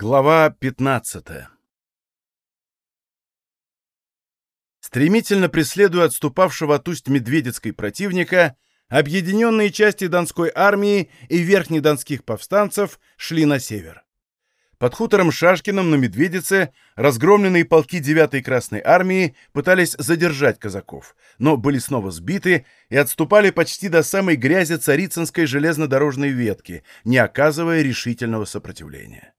Глава 15 Стремительно преследуя отступавшего от усть Медведецкой противника, объединенные части Донской армии и верхнедонских повстанцев шли на север. Под хутором Шашкиным на Медведице разгромленные полки 9-й Красной армии пытались задержать казаков, но были снова сбиты и отступали почти до самой грязи Царицынской железнодорожной ветки, не оказывая решительного сопротивления.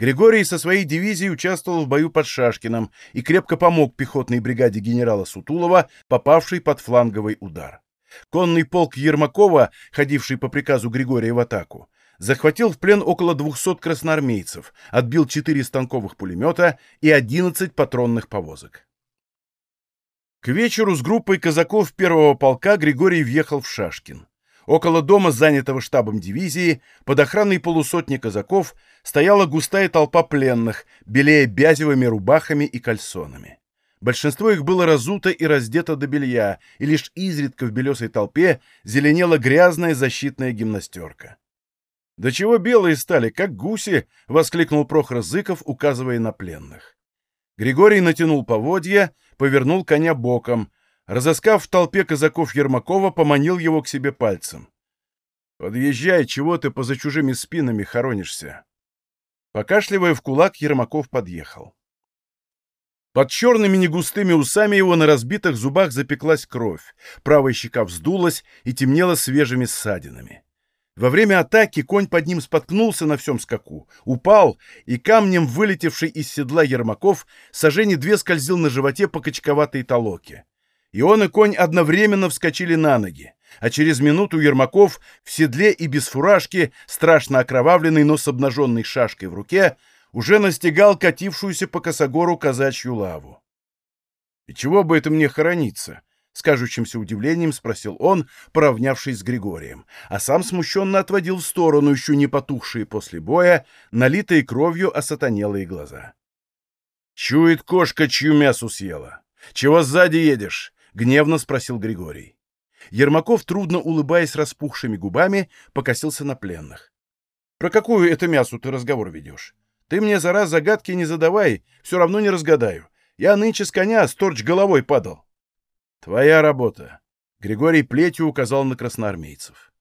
Григорий со своей дивизией участвовал в бою под Шашкиным и крепко помог пехотной бригаде генерала Сутулова, попавшей под фланговый удар. Конный полк Ермакова, ходивший по приказу Григория в атаку, захватил в плен около 200 красноармейцев, отбил 4 станковых пулемета и 11 патронных повозок. К вечеру с группой казаков первого полка Григорий въехал в Шашкин. Около дома, занятого штабом дивизии, под охраной полусотни казаков, стояла густая толпа пленных, белее бязевыми рубахами и кальсонами. Большинство их было разуто и раздето до белья, и лишь изредка в белесой толпе зеленела грязная защитная гимнастерка. «Да чего белые стали, как гуси!» — воскликнул Прохор Зыков, указывая на пленных. Григорий натянул поводья, повернул коня боком. Разыскав в толпе казаков Ермакова, поманил его к себе пальцем. «Подъезжай, чего ты поза чужими спинами хоронишься?» Покашливая в кулак, Ермаков подъехал. Под черными негустыми усами его на разбитых зубах запеклась кровь, правая щека вздулась и темнела свежими ссадинами. Во время атаки конь под ним споткнулся на всем скаку, упал, и камнем, вылетевший из седла Ермаков, сожжение две скользил на животе по качковатой толоке. И он и конь одновременно вскочили на ноги, а через минуту Ермаков в седле и без фуражки, страшно окровавленный, но с обнаженной шашкой в руке, уже настигал катившуюся по косогору казачью лаву. «И чего бы это мне хорониться?» — с удивлением спросил он, поравнявшись с Григорием, а сам смущенно отводил в сторону еще не потухшие после боя, налитые кровью осатанелые глаза. «Чует кошка, чью мясу съела. Чего сзади едешь?» — гневно спросил Григорий. Ермаков, трудно улыбаясь распухшими губами, покосился на пленных. «Про какую это мясу ты разговор ведешь? Ты мне за раз загадки не задавай, все равно не разгадаю. Я нынче с коня сторч головой падал». «Твоя работа», — Григорий плетью указал на красноармейцев.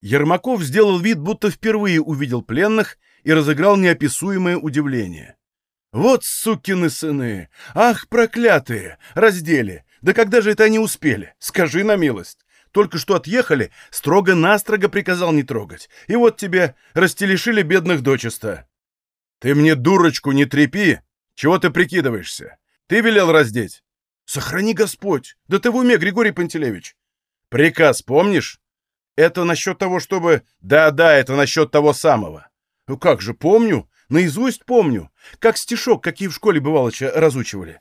Ермаков сделал вид, будто впервые увидел пленных и разыграл неописуемое удивление. «Вот сукины сыны! Ах, проклятые! Раздели! Да когда же это они успели? Скажи на милость! Только что отъехали, строго-настрого приказал не трогать. И вот тебе растелешили бедных дочисто. Ты мне дурочку не трепи! Чего ты прикидываешься? Ты велел раздеть? Сохрани Господь! Да ты в уме, Григорий Пантелеевич! Приказ помнишь? Это насчет того, чтобы... Да-да, это насчет того самого. Ну как же, помню. Наизусть помню. Как стишок, какие в школе бывалоча разучивали.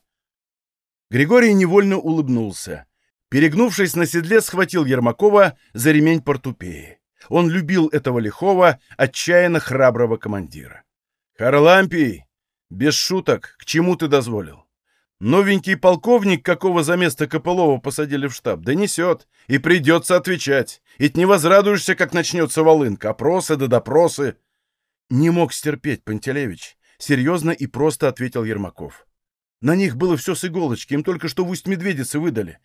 Григорий невольно улыбнулся. Перегнувшись на седле, схватил Ермакова за ремень портупеи. Он любил этого лихого, отчаянно храброго командира. «Харлампий, без шуток, к чему ты дозволил? Новенький полковник, какого за место Копылова посадили в штаб, донесет, и придется отвечать. Ведь не возрадуешься, как начнется волынка, опросы да допросы. Не мог стерпеть, Пантелеевич, серьезно и просто ответил Ермаков. На них было все с иголочки, им только что в усть медведицы выдали.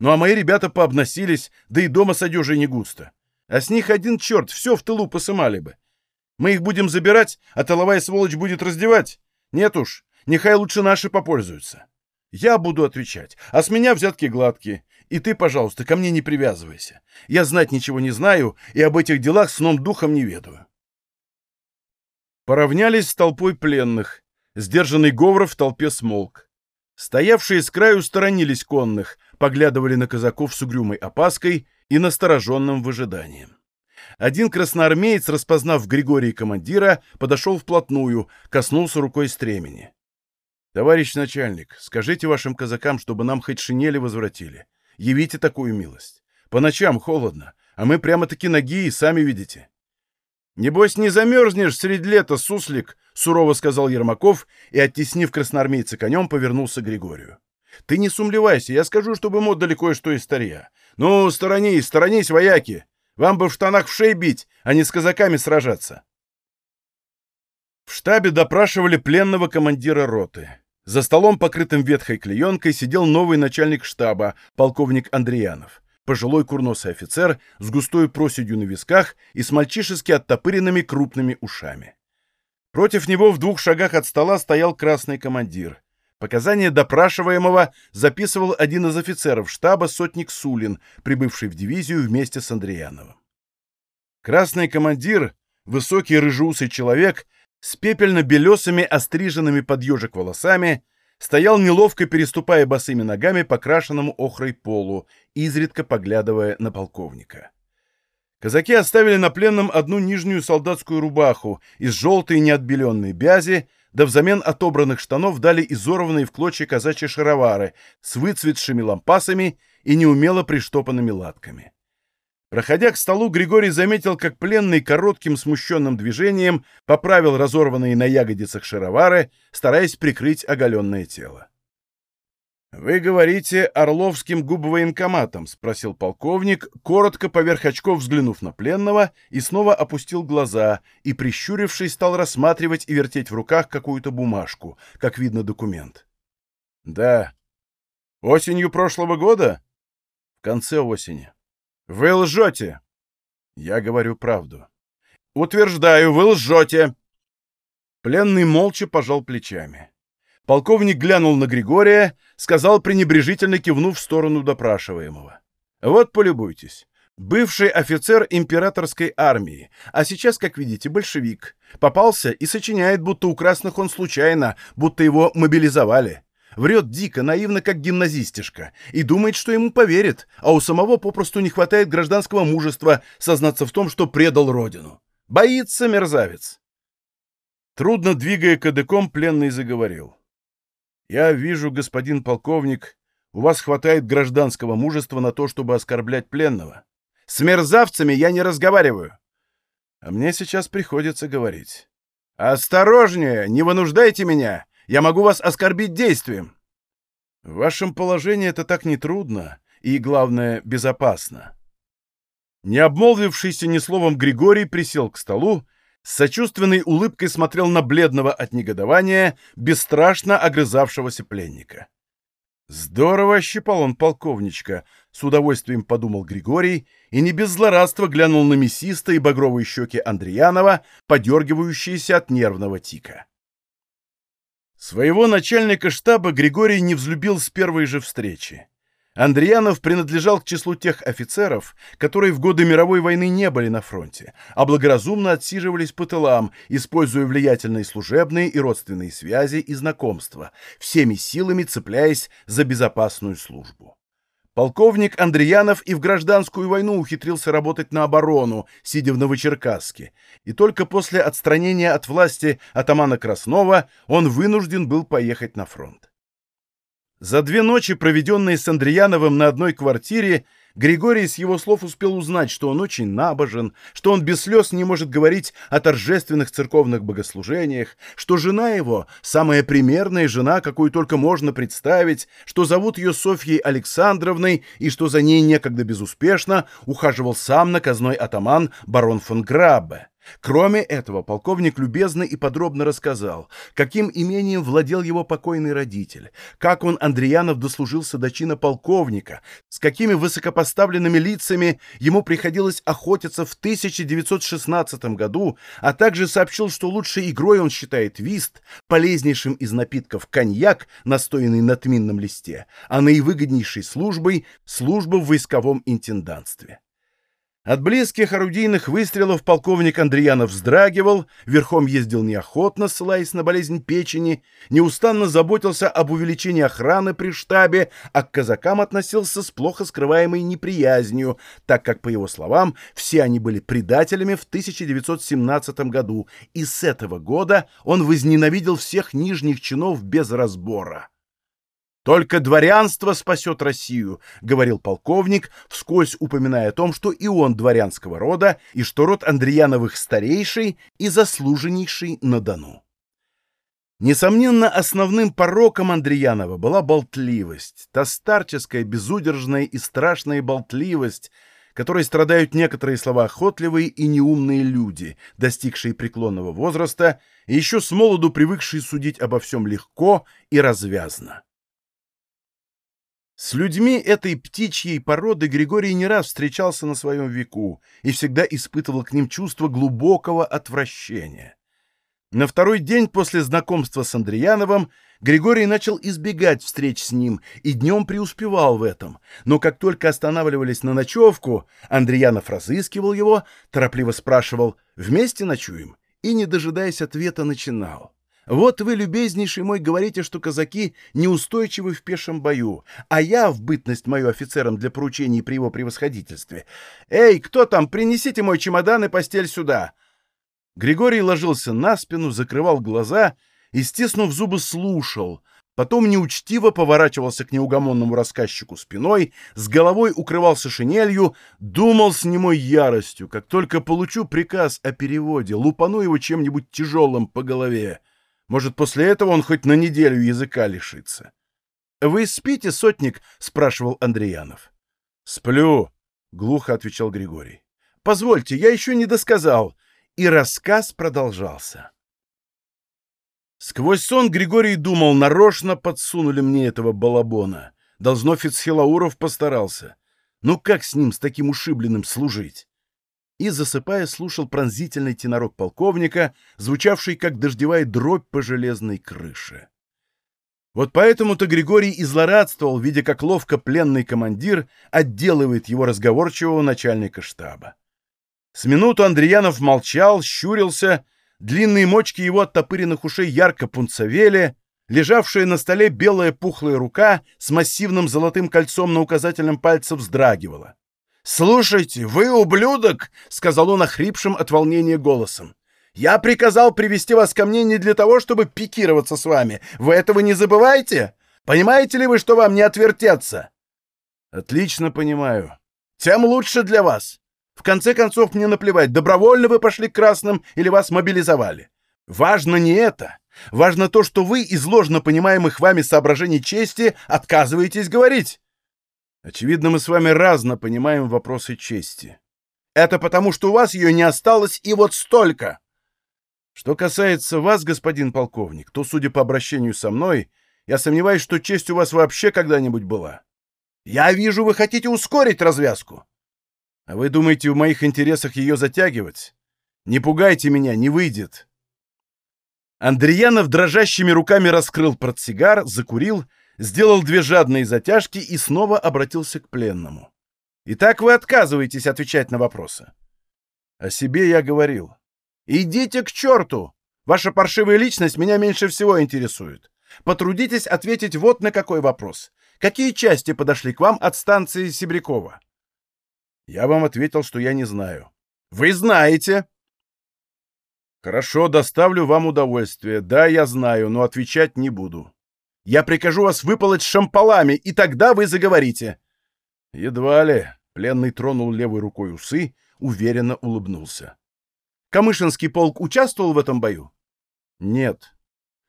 Ну а мои ребята пообносились, да и дома с одежей не густо. А с них один черт, все в тылу посымали бы. Мы их будем забирать, а тыловая сволочь будет раздевать? Нет уж, нехай лучше наши попользуются. Я буду отвечать, а с меня взятки гладкие. И ты, пожалуйста, ко мне не привязывайся. Я знать ничего не знаю и об этих делах сном духом не ведаю. Поравнялись с толпой пленных. Сдержанный говор в толпе смолк. Стоявшие с краю сторонились конных, поглядывали на казаков с угрюмой опаской и настороженным выжиданием. Один красноармеец, распознав Григория командира, подошел вплотную, коснулся рукой стремени. «Товарищ начальник, скажите вашим казакам, чтобы нам хоть шинели возвратили. Явите такую милость. По ночам холодно, а мы прямо-таки ноги и сами видите». «Небось, не замерзнешь среди лета, суслик!» — сурово сказал Ермаков и, оттеснив красноармейца конем, повернулся к Григорию. «Ты не сумлевайся, я скажу, чтобы мы отдали кое-что из старья. Ну, сторонись, сторонись, вояки! Вам бы в штанах в шей бить, а не с казаками сражаться!» В штабе допрашивали пленного командира роты. За столом, покрытым ветхой клеенкой, сидел новый начальник штаба, полковник Андреянов. Пожилой курносый офицер с густой проседью на висках и с мальчишески оттопыренными крупными ушами. Против него в двух шагах от стола стоял красный командир. Показания допрашиваемого записывал один из офицеров штаба, сотник Сулин, прибывший в дивизию вместе с Андреяновым. Красный командир, высокий рыжеусый человек, с пепельно-белесыми остриженными под ежик волосами, стоял неловко переступая босыми ногами по крашенному охрой полу, изредка поглядывая на полковника. Казаки оставили на пленном одну нижнюю солдатскую рубаху из желтой неотбеленной бязи, да взамен отобранных штанов дали изорванные в клочья казачьи шаровары с выцветшими лампасами и неумело приштопанными латками. Проходя к столу, Григорий заметил, как пленный коротким смущенным движением поправил разорванные на ягодицах шаровары, стараясь прикрыть оголенное тело. «Вы говорите Орловским губвоенкоматом?» — спросил полковник, коротко поверх очков взглянув на пленного, и снова опустил глаза, и, прищурившись, стал рассматривать и вертеть в руках какую-то бумажку, как видно документ. «Да. Осенью прошлого года?» «В конце осени». «Вы лжете!» «Я говорю правду». «Утверждаю, вы лжете!» Пленный молча пожал плечами. Полковник глянул на Григория, сказал, пренебрежительно кивнув в сторону допрашиваемого. «Вот полюбуйтесь. Бывший офицер императорской армии, а сейчас, как видите, большевик. Попался и сочиняет, будто у красных он случайно, будто его мобилизовали. Врет дико, наивно, как гимназистишка, и думает, что ему поверит, а у самого попросту не хватает гражданского мужества сознаться в том, что предал родину. Боится мерзавец. Трудно двигая кадыком, пленный заговорил. «Я вижу, господин полковник, у вас хватает гражданского мужества на то, чтобы оскорблять пленного. С мерзавцами я не разговариваю. А мне сейчас приходится говорить. Осторожнее, не вынуждайте меня. Я могу вас оскорбить действием. В вашем положении это так нетрудно и, главное, безопасно. Не обмолвившийся ни словом Григорий присел к столу, с сочувственной улыбкой смотрел на бледного от негодования, бесстрашно огрызавшегося пленника. «Здорово щипал он полковничка», — с удовольствием подумал Григорий и не без злорадства глянул на мясисто и багровые щеки Андреянова, подергивающиеся от нервного тика. Своего начальника штаба Григорий не взлюбил с первой же встречи. Андреянов принадлежал к числу тех офицеров, которые в годы мировой войны не были на фронте, а благоразумно отсиживались по тылам, используя влиятельные служебные и родственные связи и знакомства, всеми силами цепляясь за безопасную службу. Полковник Андреянов и в гражданскую войну ухитрился работать на оборону, сидя в Новочеркасске, и только после отстранения от власти атамана Краснова он вынужден был поехать на фронт. За две ночи, проведенные с Андреяновым на одной квартире, Григорий с его слов успел узнать, что он очень набожен, что он без слез не может говорить о торжественных церковных богослужениях, что жена его — самая примерная жена, какую только можно представить, что зовут ее Софьей Александровной и что за ней некогда безуспешно ухаживал сам наказной атаман барон фон Граббе. Кроме этого, полковник любезно и подробно рассказал, каким имением владел его покойный родитель, как он, Андреянов, дослужился до чина полковника, с какими высокопоставленными лицами ему приходилось охотиться в 1916 году, а также сообщил, что лучшей игрой он считает вист, полезнейшим из напитков коньяк, настоянный на тминном листе, а наивыгоднейшей службой – служба в войсковом интендантстве. От близких орудийных выстрелов полковник Андреянов вздрагивал, верхом ездил неохотно, ссылаясь на болезнь печени, неустанно заботился об увеличении охраны при штабе, а к казакам относился с плохо скрываемой неприязнью, так как, по его словам, все они были предателями в 1917 году, и с этого года он возненавидел всех нижних чинов без разбора. «Только дворянство спасет Россию», — говорил полковник, вскользь упоминая о том, что и он дворянского рода, и что род Андреяновых старейший и заслуженнейший на Дону. Несомненно, основным пороком Андреянова была болтливость, та старческая, безудержная и страшная болтливость, которой страдают некоторые слова охотливые и неумные люди, достигшие преклонного возраста и еще с молоду привыкшие судить обо всем легко и развязно. С людьми этой птичьей породы Григорий не раз встречался на своем веку и всегда испытывал к ним чувство глубокого отвращения. На второй день после знакомства с Андреяновым Григорий начал избегать встреч с ним и днем преуспевал в этом, но как только останавливались на ночевку, Андреянов разыскивал его, торопливо спрашивал «Вместе ночуем?» и, не дожидаясь ответа, начинал. «Вот вы, любезнейший мой, говорите, что казаки неустойчивы в пешем бою, а я, в бытность мою офицером для поручений при его превосходительстве. Эй, кто там, принесите мой чемодан и постель сюда!» Григорий ложился на спину, закрывал глаза и, стиснув зубы, слушал. Потом неучтиво поворачивался к неугомонному рассказчику спиной, с головой укрывался шинелью, думал с немой яростью. Как только получу приказ о переводе, лупану его чем-нибудь тяжелым по голове. Может, после этого он хоть на неделю языка лишится. — Вы спите, сотник? — спрашивал Андреянов. — Сплю, — глухо отвечал Григорий. — Позвольте, я еще не досказал и рассказ продолжался. Сквозь сон Григорий думал, нарочно подсунули мне этого балабона. Должно Фицхелауров постарался. Ну как с ним, с таким ушибленным, служить? И, засыпая, слушал пронзительный тенорок полковника, звучавший, как дождевая дробь по железной крыше. Вот поэтому-то Григорий и злорадствовал, видя, как ловко пленный командир отделывает его разговорчивого начальника штаба. С минуту Андреянов молчал, щурился, длинные мочки его оттопыренных ушей ярко пунцовели, лежавшая на столе белая пухлая рука с массивным золотым кольцом на указательном пальце вздрагивала. «Слушайте, вы ублюдок!» — сказал он охрипшим от волнения голосом. «Я приказал привести вас ко мне не для того, чтобы пикироваться с вами. Вы этого не забываете? Понимаете ли вы, что вам не отвертеться?» «Отлично понимаю. Тем лучше для вас. В конце концов, мне наплевать, добровольно вы пошли к красным или вас мобилизовали. Важно не это. Важно то, что вы из ложно понимаемых вами соображений чести отказываетесь говорить. Очевидно, мы с вами разно понимаем вопросы чести. Это потому, что у вас ее не осталось и вот столько. Что касается вас, господин полковник, то, судя по обращению со мной, я сомневаюсь, что честь у вас вообще когда-нибудь была. Я вижу, вы хотите ускорить развязку. А вы думаете, в моих интересах ее затягивать? Не пугайте меня, не выйдет. Андреянов дрожащими руками раскрыл портсигар, закурил, сделал две жадные затяжки и снова обратился к пленному. «Итак вы отказываетесь отвечать на вопросы?» «О себе я говорил». «Идите к черту! Ваша паршивая личность меня меньше всего интересует. Потрудитесь ответить вот на какой вопрос. Какие части подошли к вам от станции Сибрякова?» Я вам ответил, что я не знаю. Вы знаете. Хорошо, доставлю вам удовольствие. Да, я знаю, но отвечать не буду. Я прикажу вас выполоть шампалами, и тогда вы заговорите. Едва ли. Пленный тронул левой рукой усы, уверенно улыбнулся. Камышинский полк участвовал в этом бою? Нет.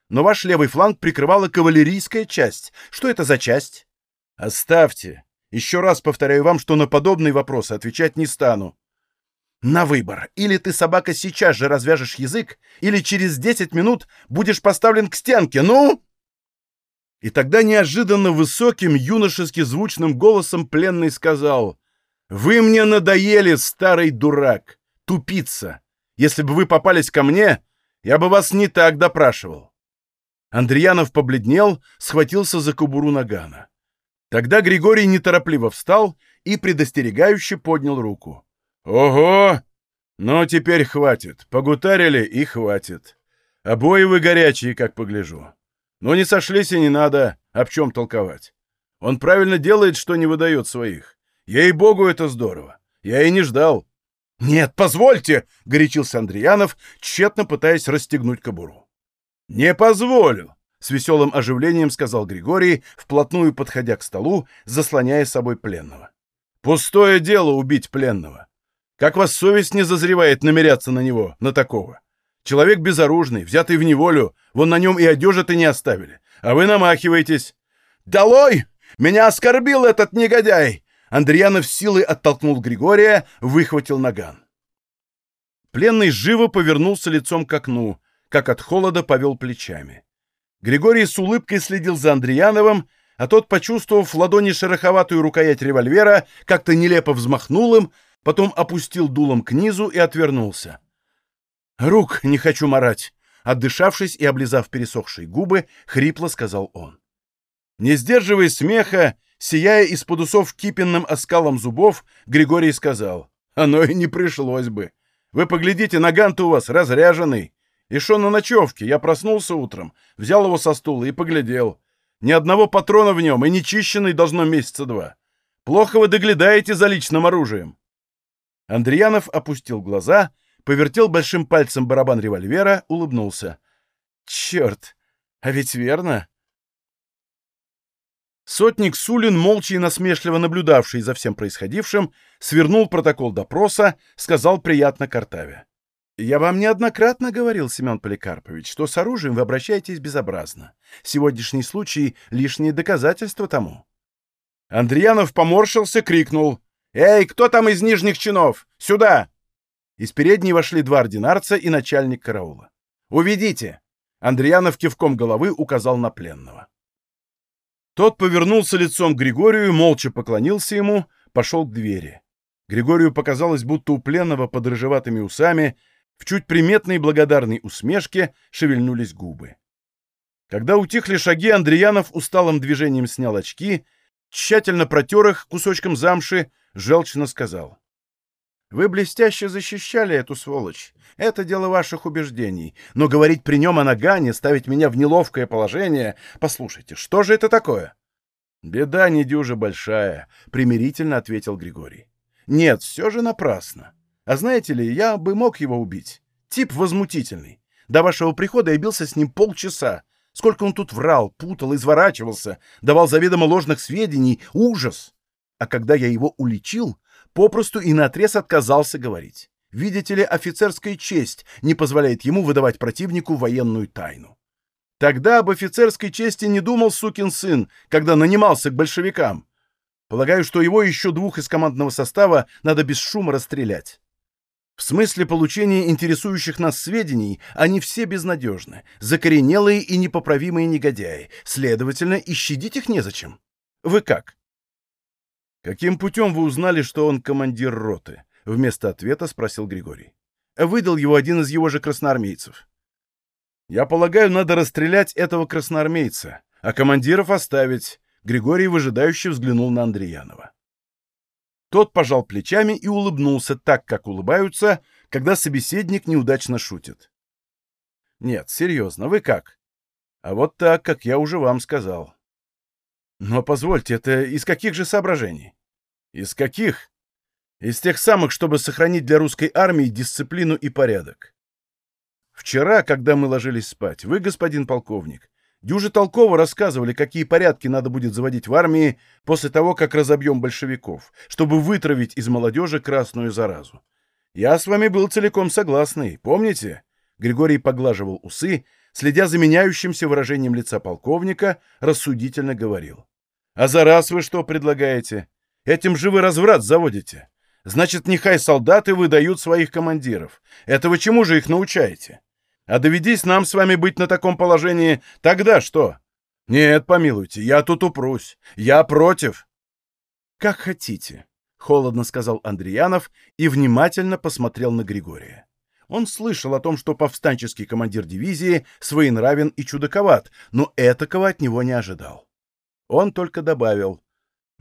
Но ваш левый фланг прикрывала кавалерийская часть. Что это за часть? Оставьте. Еще раз повторяю вам, что на подобные вопросы отвечать не стану. На выбор. Или ты, собака, сейчас же развяжешь язык, или через десять минут будешь поставлен к стенке. Ну!» И тогда неожиданно высоким, юношески звучным голосом пленный сказал «Вы мне надоели, старый дурак, тупица. Если бы вы попались ко мне, я бы вас не так допрашивал». Андреянов побледнел, схватился за кобуру нагана. Тогда Григорий неторопливо встал и предостерегающе поднял руку. «Ого! Ну, теперь хватит. Погутарили и хватит. Обои вы горячие, как погляжу. Но не сошлись и не надо, об чем толковать. Он правильно делает, что не выдает своих. Ей-богу, это здорово. Я и не ждал». «Нет, позвольте!» — горячился Андреянов, тщетно пытаясь расстегнуть кобуру. «Не позволю!» с веселым оживлением сказал Григорий, вплотную подходя к столу, заслоняя собой пленного. «Пустое дело убить пленного. Как вас совесть не зазревает намеряться на него, на такого? Человек безоружный, взятый в неволю, вон на нем и одежи-то не оставили. А вы намахиваетесь. «Долой! Меня оскорбил этот негодяй! Андреянов силой оттолкнул Григория, выхватил наган. Пленный живо повернулся лицом к окну, как от холода повел плечами. Григорий с улыбкой следил за Андреяновым, а тот, почувствовав в ладони шероховатую рукоять револьвера, как-то нелепо взмахнул им, потом опустил дулом к низу и отвернулся. «Рук не хочу марать!» Отдышавшись и облизав пересохшие губы, хрипло сказал он. Не сдерживая смеха, сияя из-под усов кипенным оскалом зубов, Григорий сказал, «Оно и не пришлось бы. Вы поглядите, наган-то у вас разряженный. И шо на ночевке? Я проснулся утром, взял его со стула и поглядел. Ни одного патрона в нем, и нечищенный должно месяца два. Плохо вы доглядаете за личным оружием». Андреянов опустил глаза, повертел большим пальцем барабан револьвера, улыбнулся. «Черт! А ведь верно!» Сотник Сулин, молча и насмешливо наблюдавший за всем происходившим, свернул протокол допроса, сказал приятно Картаве. «Я вам неоднократно говорил, Семен Поликарпович, что с оружием вы обращаетесь безобразно. Сегодняшний случай — лишние доказательства тому». Андреянов поморщился, крикнул. «Эй, кто там из нижних чинов? Сюда!» Из передней вошли два ординарца и начальник караула. «Уведите!» Андреянов кивком головы указал на пленного. Тот повернулся лицом к Григорию, молча поклонился ему, пошел к двери. Григорию показалось, будто у пленного под рыжеватыми усами в чуть приметной благодарной усмешке шевельнулись губы. Когда утихли шаги, Андреянов усталым движением снял очки, тщательно протер их кусочком замши, желчно сказал. «Вы блестяще защищали эту сволочь. Это дело ваших убеждений. Но говорить при нем о нагане, ставить меня в неловкое положение... Послушайте, что же это такое? Беда не дюжа большая, — примирительно ответил Григорий. Нет, все же напрасно. А знаете ли, я бы мог его убить. Тип возмутительный. До вашего прихода я бился с ним полчаса. Сколько он тут врал, путал, изворачивался, давал заведомо ложных сведений. Ужас! А когда я его уличил, попросту и наотрез отказался говорить. Видите ли, офицерская честь не позволяет ему выдавать противнику военную тайну. Тогда об офицерской чести не думал сукин сын, когда нанимался к большевикам. Полагаю, что его еще двух из командного состава надо без шума расстрелять. В смысле получения интересующих нас сведений они все безнадежны, закоренелые и непоправимые негодяи, следовательно, и щадить их незачем. Вы как? Каким путем вы узнали, что он командир роты? — вместо ответа спросил Григорий. «Выдал его один из его же красноармейцев». «Я полагаю, надо расстрелять этого красноармейца, а командиров оставить», — Григорий выжидающе взглянул на Андреянова. Тот пожал плечами и улыбнулся так, как улыбаются, когда собеседник неудачно шутит. «Нет, серьезно, вы как?» «А вот так, как я уже вам сказал». «Но позвольте, это из каких же соображений?» «Из каких?» Из тех самых, чтобы сохранить для русской армии дисциплину и порядок. Вчера, когда мы ложились спать, вы, господин полковник, дюже толково рассказывали, какие порядки надо будет заводить в армии после того, как разобьем большевиков, чтобы вытравить из молодежи красную заразу. Я с вами был целиком согласный, помните? Григорий поглаживал усы, следя за меняющимся выражением лица полковника, рассудительно говорил. «А за раз вы что предлагаете? Этим же вы разврат заводите. Значит, нехай солдаты выдают своих командиров. Этого чему же их научаете? А доведись нам с вами быть на таком положении, тогда что? Нет, помилуйте, я тут упрусь. Я против. Как хотите, — холодно сказал Андреянов и внимательно посмотрел на Григория. Он слышал о том, что повстанческий командир дивизии своенравен и чудаковат, но этакого от него не ожидал. Он только добавил,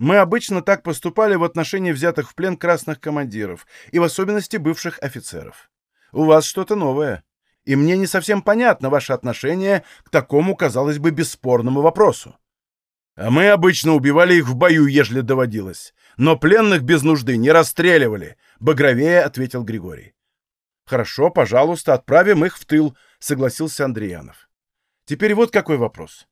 мы обычно так поступали в отношении взятых в плен красных командиров, и в особенности бывших офицеров. У вас что-то новое. И мне не совсем понятно ваше отношение к такому, казалось бы, бесспорному вопросу. А мы обычно убивали их в бою, ежели доводилось. Но пленных без нужды не расстреливали, — багровее ответил Григорий. Хорошо, пожалуйста, отправим их в тыл, — согласился Андреянов. Теперь вот какой вопрос.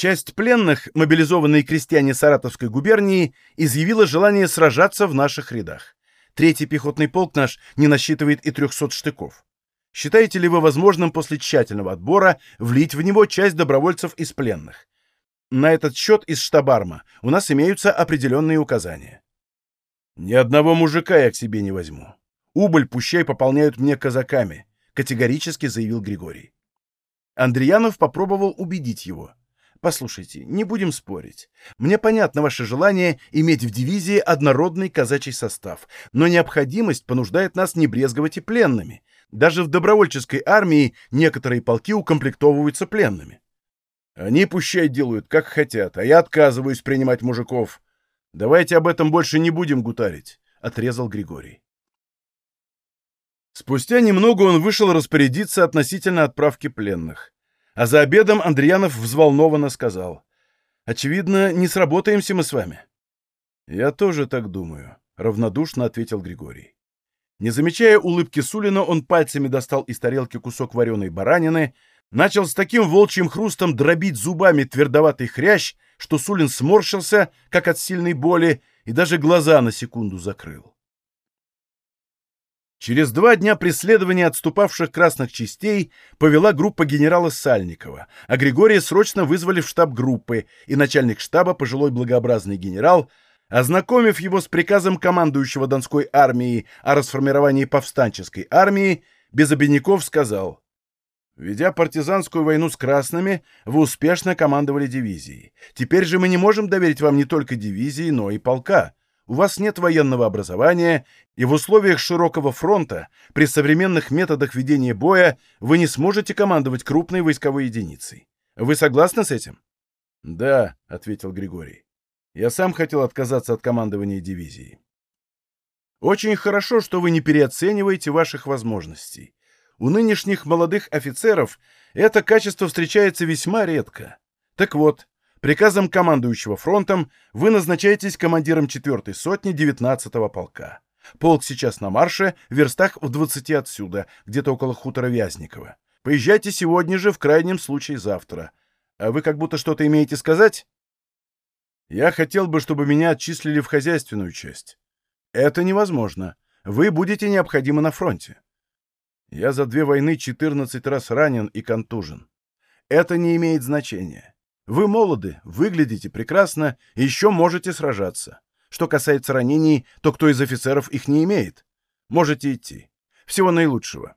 Часть пленных, мобилизованные крестьяне Саратовской губернии, изъявила желание сражаться в наших рядах. Третий пехотный полк наш не насчитывает и 300 штыков. Считаете ли вы возможным после тщательного отбора влить в него часть добровольцев из пленных? На этот счет из штабарма у нас имеются определенные указания. Ни одного мужика я к себе не возьму. Убыль пущай пополняют мне казаками, категорически заявил Григорий. Андреянов попробовал убедить его. Послушайте, не будем спорить. Мне понятно ваше желание иметь в дивизии однородный казачий состав, но необходимость понуждает нас не брезговать и пленными. Даже в добровольческой армии некоторые полки укомплектовываются пленными. Они пущай делают, как хотят, а я отказываюсь принимать мужиков. Давайте об этом больше не будем гутарить, — отрезал Григорий. Спустя немного он вышел распорядиться относительно отправки пленных. А за обедом Андреянов взволнованно сказал. «Очевидно, не сработаемся мы с вами». «Я тоже так думаю», — равнодушно ответил Григорий. Не замечая улыбки Сулина, он пальцами достал из тарелки кусок вареной баранины, начал с таким волчьим хрустом дробить зубами твердоватый хрящ, что Сулин сморщился, как от сильной боли, и даже глаза на секунду закрыл. Через два дня преследования отступавших красных частей повела группа генерала Сальникова, а Григория срочно вызвали в штаб группы, и начальник штаба, пожилой благообразный генерал, ознакомив его с приказом командующего Донской армией о расформировании повстанческой армии, без обиняков сказал «Ведя партизанскую войну с красными, вы успешно командовали дивизией. Теперь же мы не можем доверить вам не только дивизии, но и полка» у вас нет военного образования, и в условиях широкого фронта, при современных методах ведения боя, вы не сможете командовать крупной войсковой единицей. Вы согласны с этим? Да, ответил Григорий. Я сам хотел отказаться от командования дивизией. Очень хорошо, что вы не переоцениваете ваших возможностей. У нынешних молодых офицеров это качество встречается весьма редко. Так вот, Приказом командующего фронтом вы назначаетесь командиром 4-й сотни 19-го полка. Полк сейчас на марше, в верстах в 20 отсюда, где-то около хутора Вязникова. Поезжайте сегодня же, в крайнем случае завтра. А вы как будто что-то имеете сказать? Я хотел бы, чтобы меня отчислили в хозяйственную часть. Это невозможно. Вы будете необходимы на фронте. Я за две войны 14 раз ранен и контужен. Это не имеет значения. Вы молоды, выглядите прекрасно и еще можете сражаться. Что касается ранений, то кто из офицеров их не имеет? Можете идти. Всего наилучшего.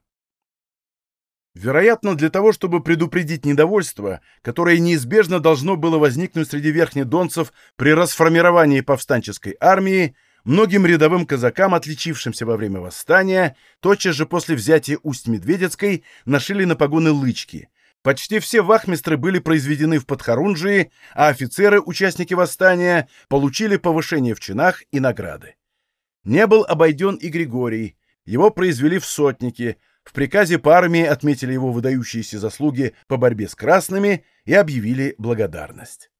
Вероятно, для того, чтобы предупредить недовольство, которое неизбежно должно было возникнуть среди верхнедонцев при расформировании повстанческой армии, многим рядовым казакам, отличившимся во время восстания, тотчас же после взятия Усть-Медведецкой нашили на погоны лычки, Почти все вахмистры были произведены в Подхорунжии, а офицеры, участники восстания, получили повышение в чинах и награды. Не был обойден и Григорий. Его произвели в сотники. В приказе по армии отметили его выдающиеся заслуги по борьбе с красными и объявили благодарность.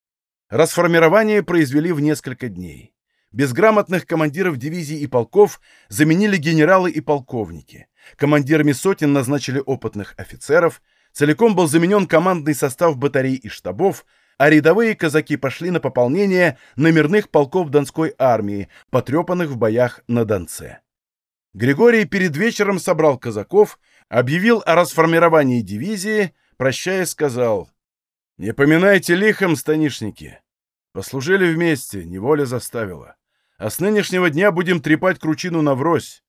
Расформирование произвели в несколько дней. Безграмотных командиров дивизий и полков заменили генералы и полковники. Командирами сотен назначили опытных офицеров – Целиком был заменен командный состав батарей и штабов, а рядовые казаки пошли на пополнение номерных полков Донской армии, потрепанных в боях на Донце. Григорий перед вечером собрал казаков, объявил о расформировании дивизии, прощаясь, сказал «Не поминайте лихом, станишники. Послужили вместе, неволя заставила. А с нынешнего дня будем трепать кручину наврозь.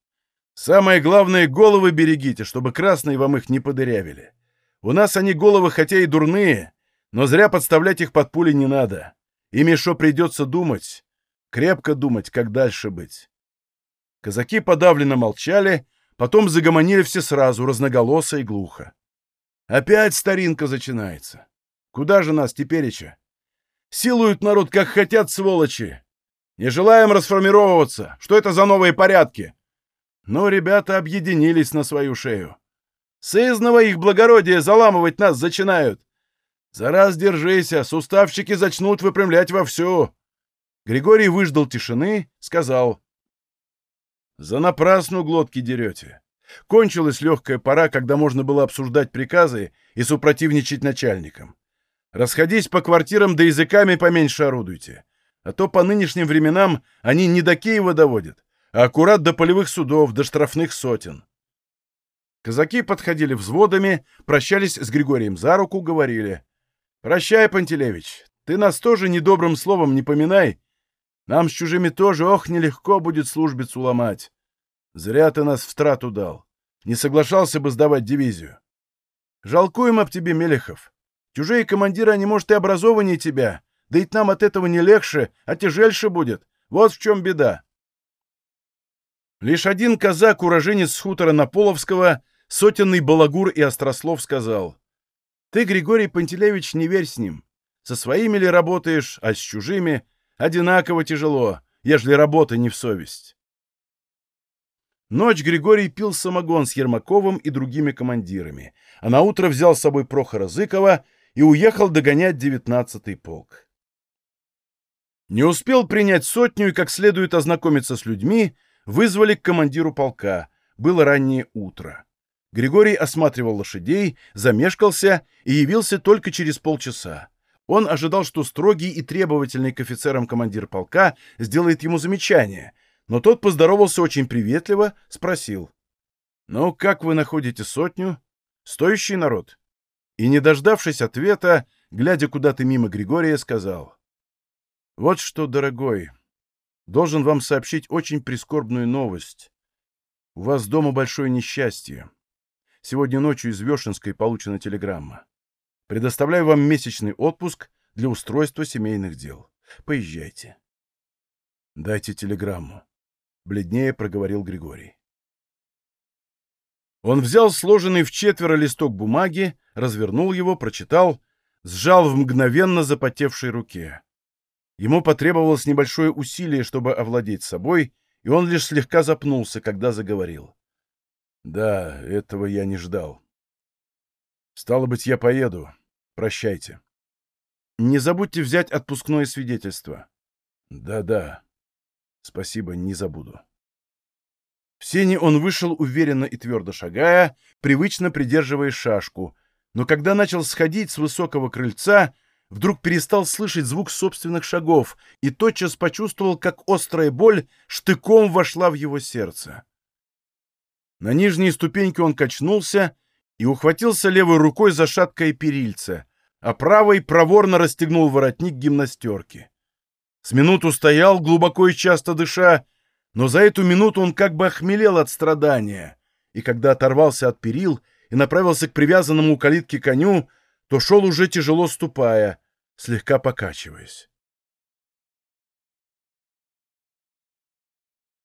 Самое главное, головы берегите, чтобы красные вам их не подырявили. У нас они головы хотя и дурные, но зря подставлять их под пули не надо. Ими что придется думать, крепко думать, как дальше быть. Казаки подавленно молчали, потом загомонили все сразу, разноголосо и глухо. Опять старинка начинается. Куда же нас тепереча? Силуют народ, как хотят, сволочи. Не желаем расформировываться. Что это за новые порядки? Но ребята объединились на свою шею. Сызново их благородие заламывать нас зачинают. За раз держись, а суставчики зачнут выпрямлять вовсю. Григорий выждал тишины, сказал. За напрасну глотки дерете. Кончилась легкая пора, когда можно было обсуждать приказы и супротивничать начальникам. Расходись по квартирам да языками поменьше орудуйте. А то по нынешним временам они не до Киева доводят, а аккурат до полевых судов, до штрафных сотен. Казаки подходили взводами, прощались с Григорием за руку, говорили. «Прощай, Пантелевич, ты нас тоже недобрым словом не поминай. Нам с чужими тоже, ох, нелегко будет службицу ломать. Зря ты нас в трату дал. Не соглашался бы сдавать дивизию. Жалкуем об тебе, Мелехов. Чужие командиры, они, может, и образованнее тебя. Да ведь нам от этого не легче, а тяжельше будет. Вот в чем беда. Лишь один казак, уроженец с хутора Наполовского, сотенный Балагур и Острослов, сказал. Ты, Григорий Пантелеевич, не верь с ним. Со своими ли работаешь, а с чужими одинаково тяжело, ежели работа не в совесть. Ночь Григорий пил самогон с Ермаковым и другими командирами, а на утро взял с собой Прохора Зыкова и уехал догонять девятнадцатый полк. Не успел принять сотню и как следует ознакомиться с людьми, вызвали к командиру полка. Было раннее утро. Григорий осматривал лошадей, замешкался и явился только через полчаса. Он ожидал, что строгий и требовательный к офицерам командир полка сделает ему замечание, но тот поздоровался очень приветливо, спросил. «Ну, как вы находите сотню? Стоящий народ?» И, не дождавшись ответа, глядя куда-то мимо Григория, сказал. «Вот что, дорогой, должен вам сообщить очень прискорбную новость. У вас дома большое несчастье. Сегодня ночью из Вешенской получена телеграмма. Предоставляю вам месячный отпуск для устройства семейных дел. Поезжайте. Дайте телеграмму. Бледнее проговорил Григорий. Он взял сложенный в четверо листок бумаги, развернул его, прочитал, сжал в мгновенно запотевшей руке. Ему потребовалось небольшое усилие, чтобы овладеть собой, и он лишь слегка запнулся, когда заговорил. Да, этого я не ждал. Стало быть, я поеду. Прощайте. Не забудьте взять отпускное свидетельство. Да-да. Спасибо, не забуду. В сене он вышел уверенно и твердо шагая, привычно придерживая шашку, но когда начал сходить с высокого крыльца, вдруг перестал слышать звук собственных шагов и тотчас почувствовал, как острая боль штыком вошла в его сердце. На нижней ступеньке он качнулся и ухватился левой рукой за шаткое перильце, а правой проворно расстегнул воротник гимнастерки. С минуту стоял, глубоко и часто дыша, но за эту минуту он как бы охмелел от страдания, и когда оторвался от перил и направился к привязанному у калитки коню, то шел уже тяжело ступая, слегка покачиваясь.